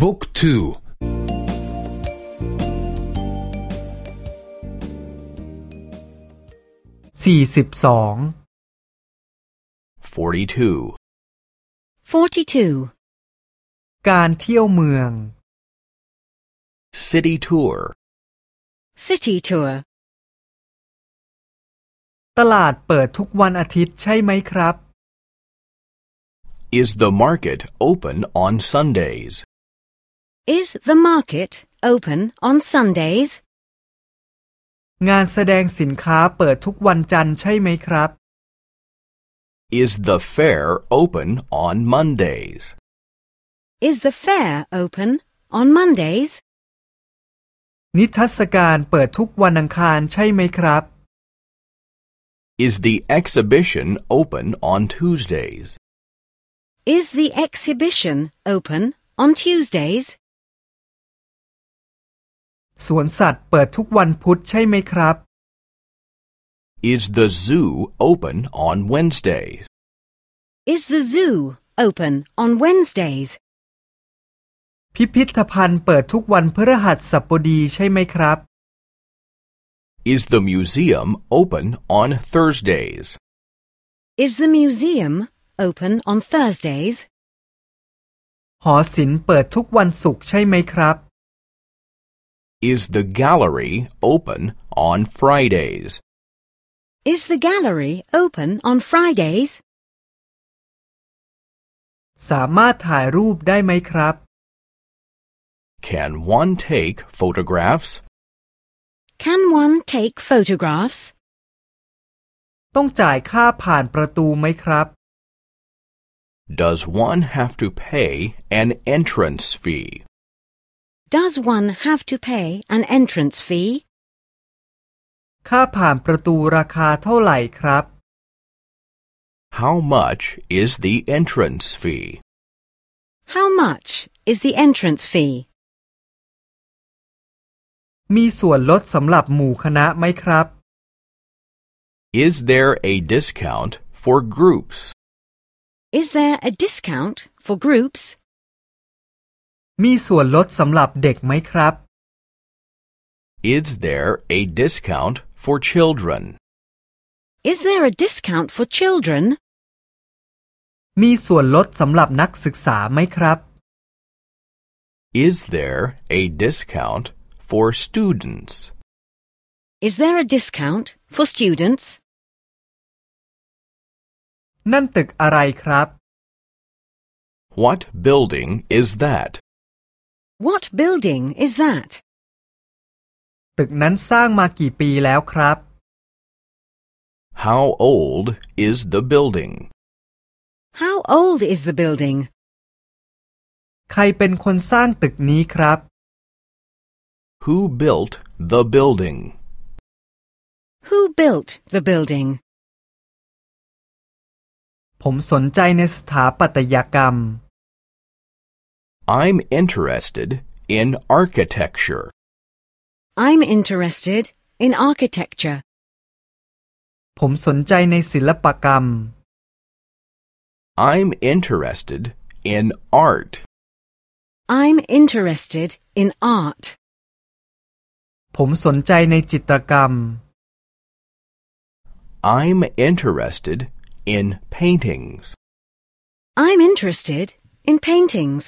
บุ๊กทูสี่สิบสอง 42. 42. การเที่ยวเมือง City tour. City tour. ตลาดเปิดทุกวันอาทิตย์ใช่ไหมครับ Is the market open on Sundays? Is the market open on Sundays? งานแสดงสินค้าเปิดทุกวันจันทร์ใช่ไหมครับ Is the fair open on Mondays? Is the fair open on Mondays? นิทรรศการเปิดทุกวันอังคารใช่ไหมครับ Is the exhibition open on Tuesdays? Is the exhibition open on Tuesdays? สวนสัตว์เปิดทุกวันพุธใช่ไหมครับ Is the zoo open on Wednesdays? Is the zoo open on Wednesdays? พิพิธภัณฑ์เปิดทุกวันพฤหัสบดีใช่ไหมครับ Is the museum open on Thursdays? Is the museum open on Thursdays? หอศิลป์เปิดทุกวันศุกร์ใช่ไหมครับ Is the gallery open on Fridays? Is the gallery open on Fridays? สามารถถ่ายรูปได้ไหมครับ Can one take photographs? Can one take photographs? ต้องจ่ายค่าผ่านประตูไหมครับ Does one have to pay an entrance fee? Does one have to pay an entrance fee? ค่าผ่านประตูราคาเท่าไหร่ครับ How much is the entrance fee? How much is the entrance fee? มีส่วนลดสำหรับหมู่คณะไหมครับ Is there a discount for groups? Is there a discount for groups? มีส่วนลดสำหรับเด็กไหมครับ Is there a discount for children? Is there a discount for children? มีส่วนลดสำหรับนักศึกษาไหมครับ Is there a discount for students? Is there a discount for students? นั่นตึกอะไรครับ What building is that? What building is that? ตึกนั้นสร้างมากี่ปีแล้วครับ How old is the building? How old is the building? ใครเป็นคนสร้างตึกนี้ครับ Who built the building? Who built the building? ผมสนใจในสถาปัตยกรรม I'm interested in architecture. I'm interested in architecture. ผมสนใจในศิลปกรรม I'm interested in art. I'm interested in art. ผมสนใจในจิตรกรรม I'm interested in paintings. I'm interested in paintings.